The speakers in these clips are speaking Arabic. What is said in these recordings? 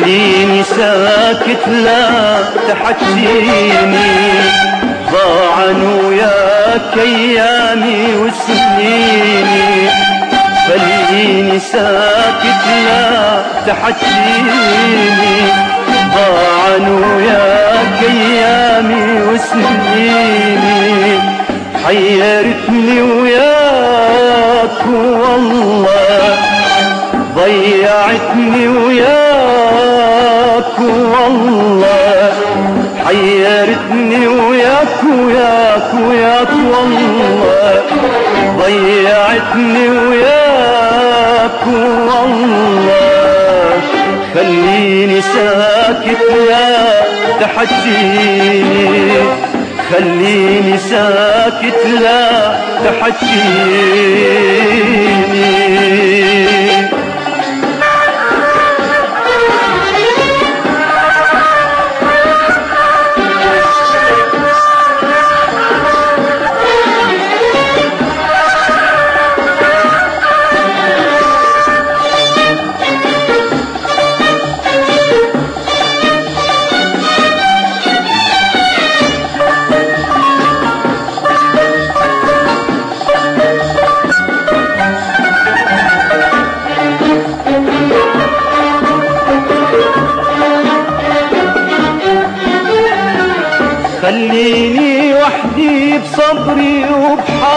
خليني ساكت لا تحكيني. ضاعن وياك ايامي وسنيني. خليني ساكت لا تحكيني. ضاعن وياك ايامي وسنيني. حيرتني وياك والله ضيعتني وياك وياك وياك والله ضيعتني وياك والله. خليني ساكت لا تحكيني خليني ساكت لا تحكيني خليني وحدي بصبري وبحالي.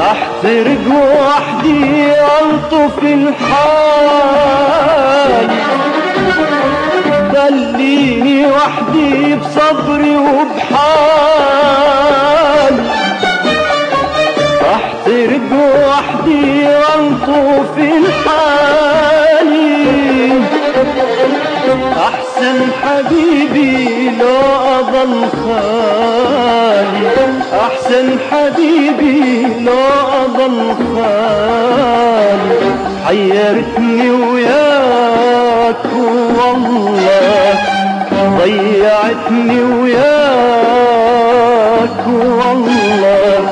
أحترق وحدي ألطف الحال. خليني وحدي بصبري وبحالي. احسن حبيبي لو أظل خالي. أحسن حبيبي لو أظل خالي. حيرتني وياك والله ضيعتني وياك والله.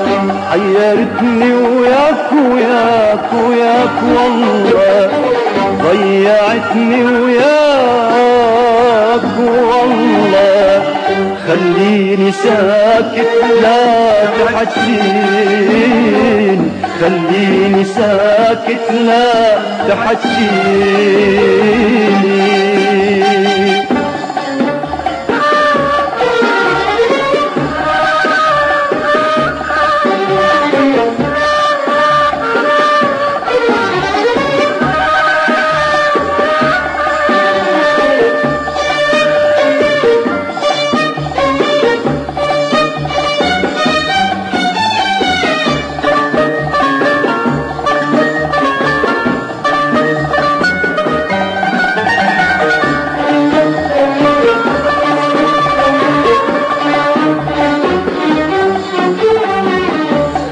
حيرتني وياك وياك وياك والله ضيعتني وياك والله خليني ساكت لا تحكيني خليني ساكت لا تحكيني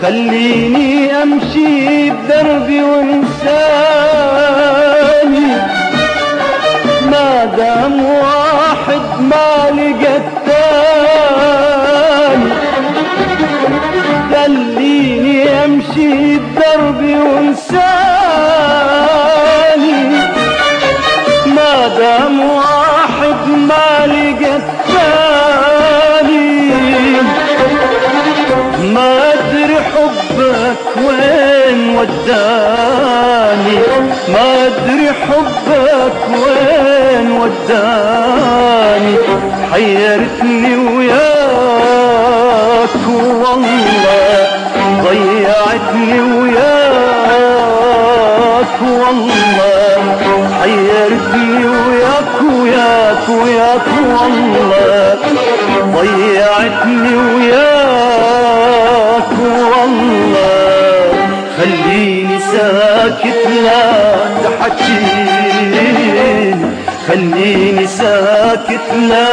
خليني أمشي بدربي وإنساني. ما دام واحد ما لقى الثاني. خليني أمشي بدربي وإنساني. وداني حيرتني وياك. والله ضيعتني وياك. والله حيرتني وياك وياك وياك والله ساكت لا